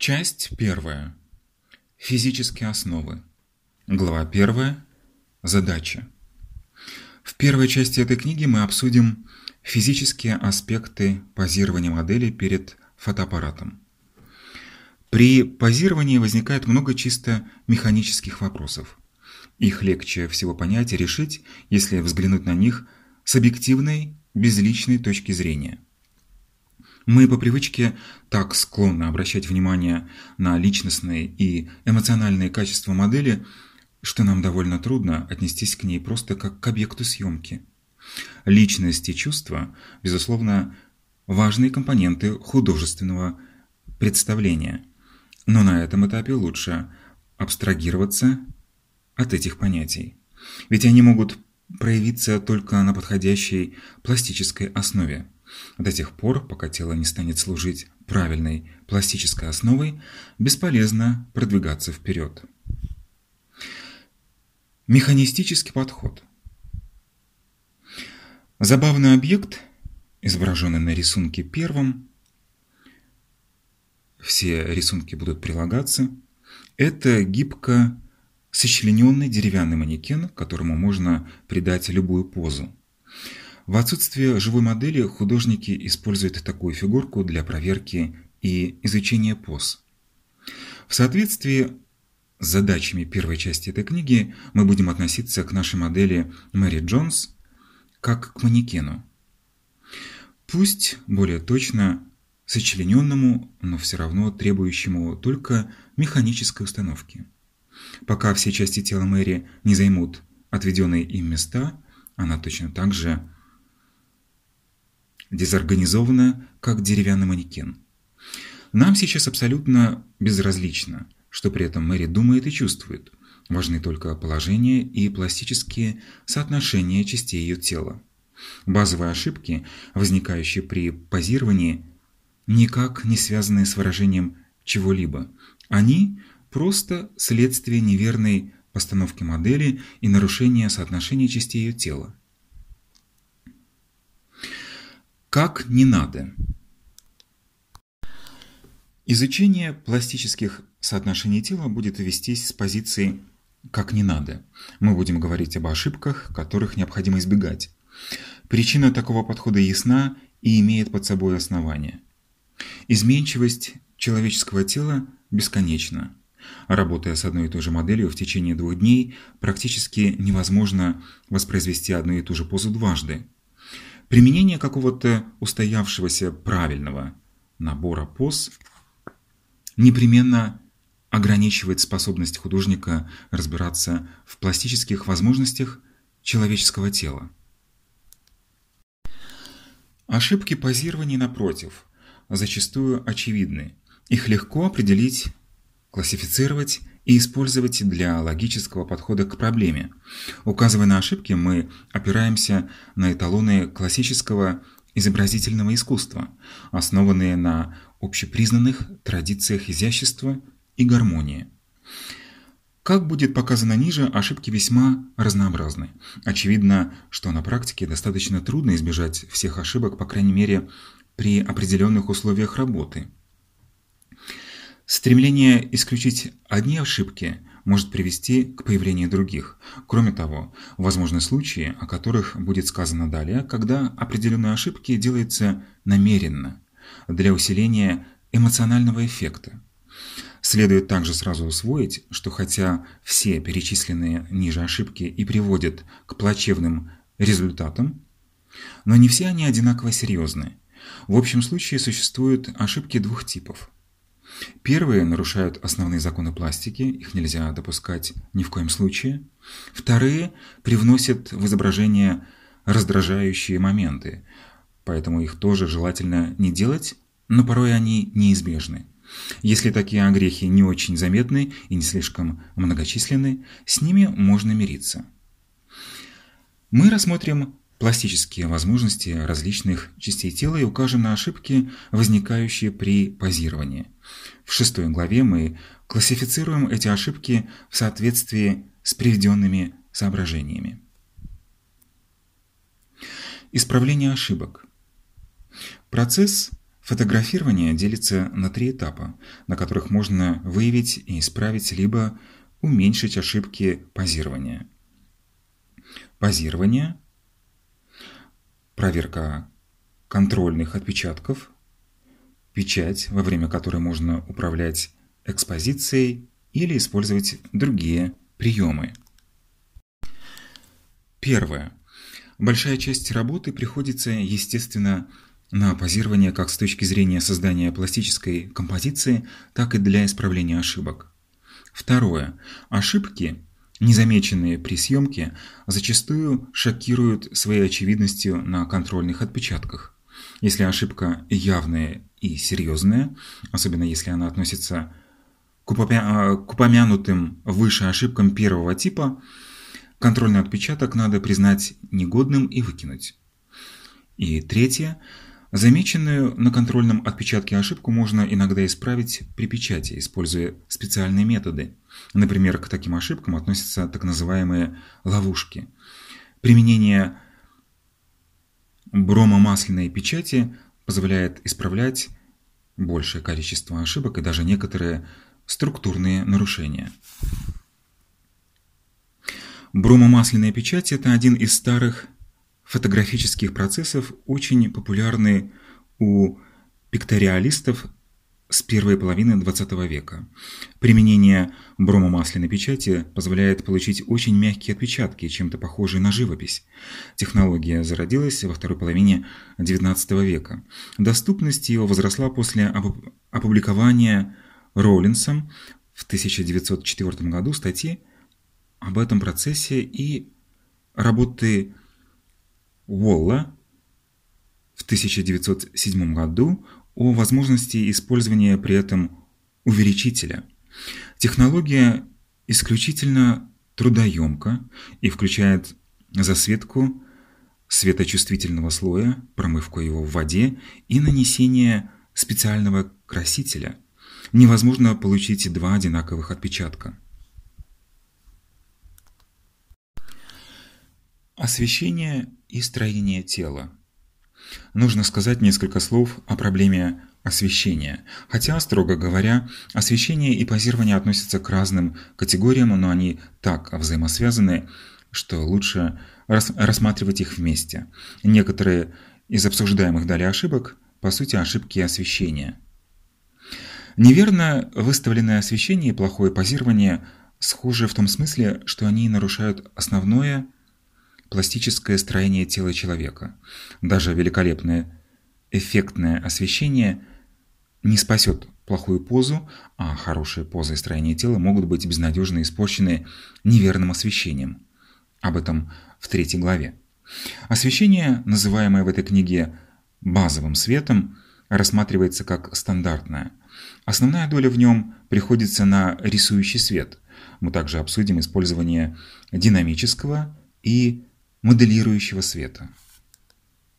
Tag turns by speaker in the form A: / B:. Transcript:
A: Часть первая. Физические основы. Глава первая. Задача. В первой части этой книги мы обсудим физические аспекты позирования модели перед фотоаппаратом. При позировании возникает много чисто механических вопросов. Их легче всего понять и решить, если взглянуть на них с объективной, безличной точки зрения – мы по привычке так склонны обращать внимание на личностные и эмоциональные качества модели, что нам довольно трудно отнестись к ней просто как к объекту съемки. Личность и чувства, безусловно, важные компоненты художественного представления. Но на этом этапе лучше абстрагироваться от этих понятий. Ведь они могут проявиться только на подходящей пластической основе. До тех пор, пока тело не станет служить правильной пластической основой, бесполезно продвигаться вперед. Механистический подход. Забавный объект, изображенный на рисунке первом, все рисунки будут прилагаться, это гибко сочлененный деревянный манекен, которому можно придать любую позу. В отсутствие живой модели художники используют такую фигурку для проверки и изучения поз. В соответствии с задачами первой части этой книги мы будем относиться к нашей модели Мэри Джонс как к манекену. Пусть более точно сочлененному, но все равно требующему только механической установки. Пока все части тела Мэри не займут отведенные им места, она точно так же дезорганизована, как деревянный манекен. Нам сейчас абсолютно безразлично, что при этом Мэри думает и чувствует. Важны только положение и пластические соотношения частей ее тела. Базовые ошибки, возникающие при позировании, никак не связаны с выражением чего-либо. Они просто следствие неверной постановки модели и нарушения соотношения частей ее тела. Как не надо. Изучение пластических соотношений тела будет вестись с позиции «как не надо». Мы будем говорить об ошибках, которых необходимо избегать. Причина такого подхода ясна и имеет под собой основание. Изменчивость человеческого тела бесконечна. Работая с одной и той же моделью в течение двух дней, практически невозможно воспроизвести одну и ту же позу дважды. Применение какого-то устоявшегося правильного набора поз непременно ограничивает способность художника разбираться в пластических возможностях человеческого тела. Ошибки позирования, напротив, зачастую очевидны. Их легко определить, классифицировать и использовать для логического подхода к проблеме. Указывая на ошибки, мы опираемся на эталоны классического изобразительного искусства, основанные на общепризнанных традициях изящества и гармонии. Как будет показано ниже, ошибки весьма разнообразны. Очевидно, что на практике достаточно трудно избежать всех ошибок, по крайней мере, при определенных условиях работы – Стремление исключить одни ошибки может привести к появлению других. Кроме того, возможны случаи, о которых будет сказано далее, когда определенные ошибки делаются намеренно, для усиления эмоционального эффекта. Следует также сразу усвоить, что хотя все перечисленные ниже ошибки и приводят к плачевным результатам, но не все они одинаково серьезны. В общем случае существуют ошибки двух типов – Первые нарушают основные законы пластики, их нельзя допускать ни в коем случае. Вторые привносят в изображение раздражающие моменты, поэтому их тоже желательно не делать, но порой они неизбежны. Если такие огрехи не очень заметны и не слишком многочисленны, с ними можно мириться. Мы рассмотрим пластические возможности различных частей тела и укажем на ошибки, возникающие при позировании. В шестой главе мы классифицируем эти ошибки в соответствии с приведенными соображениями. Исправление ошибок. Процесс, в Фотографирование делится на три этапа, на которых можно выявить и исправить либо уменьшить ошибки позирования. Позирование, проверка контрольных отпечатков, печать, во время которой можно управлять экспозицией или использовать другие приемы. Первое. Большая часть работы приходится, естественно, на позирование как с точки зрения создания пластической композиции, так и для исправления ошибок. Второе. Ошибки, незамеченные при съемке, зачастую шокируют своей очевидностью на контрольных отпечатках. Если ошибка явная и серьезная, особенно если она относится к, упомянутым выше ошибкам первого типа, контрольный отпечаток надо признать негодным и выкинуть. И третье. Замеченную на контрольном отпечатке ошибку можно иногда исправить при печати, используя специальные методы. Например, к таким ошибкам относятся так называемые ловушки. Применение бромомасляной печати позволяет исправлять большее количество ошибок и даже некоторые структурные нарушения. Бромомасляная печать – это один из старых фотографических процессов, очень популярный у пикториалистов с первой половины XX века. Применение бромомасляной печати позволяет получить очень мягкие отпечатки, чем-то похожие на живопись. Технология зародилась во второй половине XIX века. Доступность ее возросла после опубликования Роллинсом в 1904 году статьи об этом процессе и работы Уолла в 1907 году о возможности использования при этом увеличителя. Технология исключительно трудоемка и включает засветку светочувствительного слоя, промывку его в воде и нанесение специального красителя – невозможно получить два одинаковых отпечатка. Освещение и строение тела. Нужно сказать несколько слов о проблеме освещения. Хотя, строго говоря, освещение и позирование относятся к разным категориям, но они так взаимосвязаны, что лучше рас рассматривать их вместе. Некоторые из обсуждаемых далее ошибок, по сути, ошибки освещения – Неверно выставленное освещение и плохое позирование схожи в том смысле, что они нарушают основное пластическое строение тела человека. Даже великолепное эффектное освещение не спасет плохую позу, а хорошая поза и строение тела могут быть безнадежно испорчены неверным освещением. Об этом в третьей главе. Освещение, называемое в этой книге базовым светом, рассматривается как стандартное – Основная доля в нем приходится на рисующий свет. Мы также обсудим использование динамического и моделирующего света.